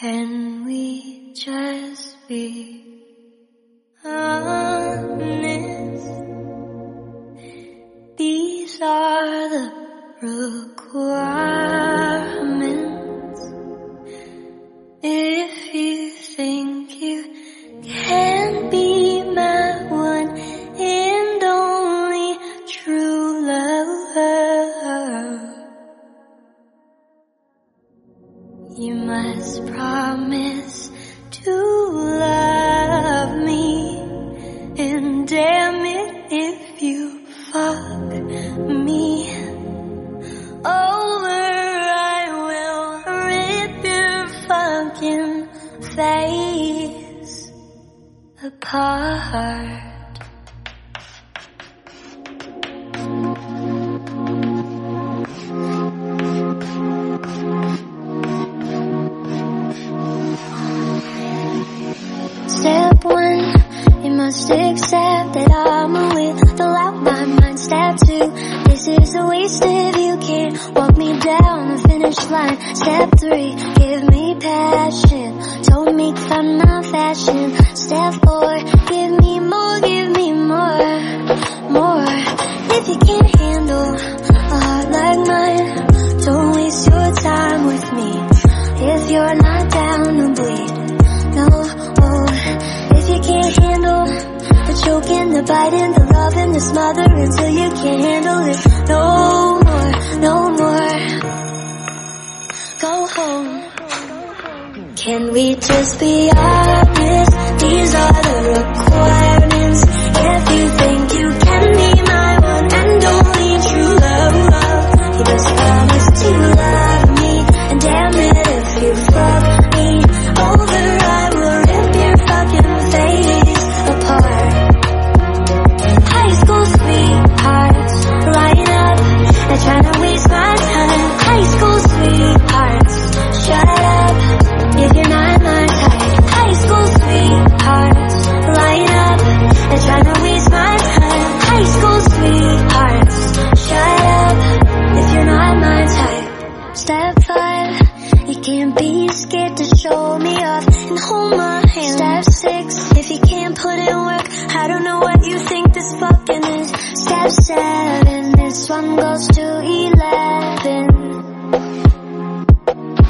Can we just be honest? These are the requirements. You must promise to love me. And damn it if you fuck me over, I will rip your fucking face apart. Step two, this is a waste if you can't walk me down the finish line. Step three, give me passion. Told me find my fashion. Step four, give me more, give me more, more. If you can't handle a heart like mine, the biting, the loving, the smothering until you can't handle it no more, no more. Go home. Can we just be honest? These are the requirements. What you think this fucking is. Step seven, this one goes to eleven.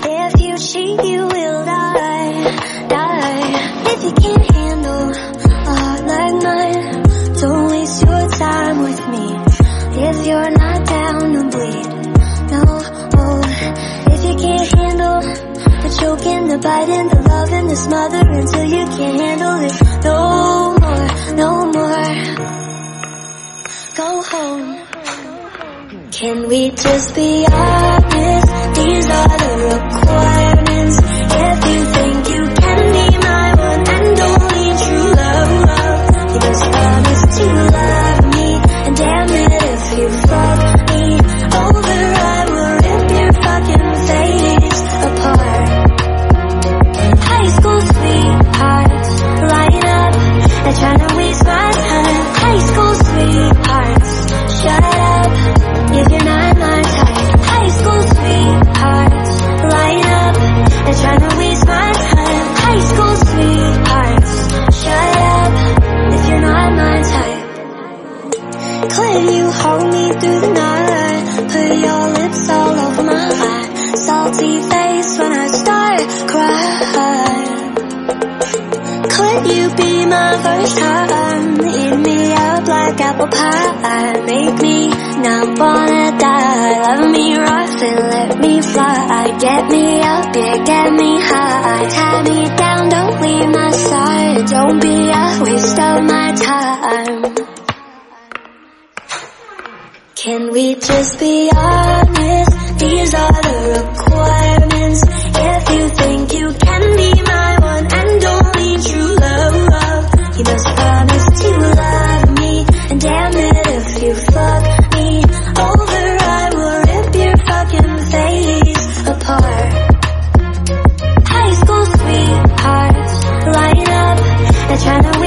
If you cheat, you will die, die. If you can't handle a heart like mine, don't waste your time with me. If you're not down to bleed, no, oh. If you can't handle the choking, the biting, the loving, the smothering until you can't handle it Can we just be honest? These are the requirements. If you think you can be my one and only true love, you must promise to love me. And damn it if you fuck me over, I will rip your fucking face apart. High school sweethearts, line up. They're trying to you hold me through the night. Put your lips all over my eye. Salty face when I start crying. Could you be my first time? Eat me up like apple pie. Make me not wanna die. Love me rough and let me fly. Get me up, yeah, get me high. Tie me down, don't leave my side. Don't be a waste of Can we just be honest? These are the requirements. If you think you can be my one and only true love, you must promise to love me. And damn it if you fuck me over, I will rip your fucking face apart. High school sweethearts, line up. They're trying to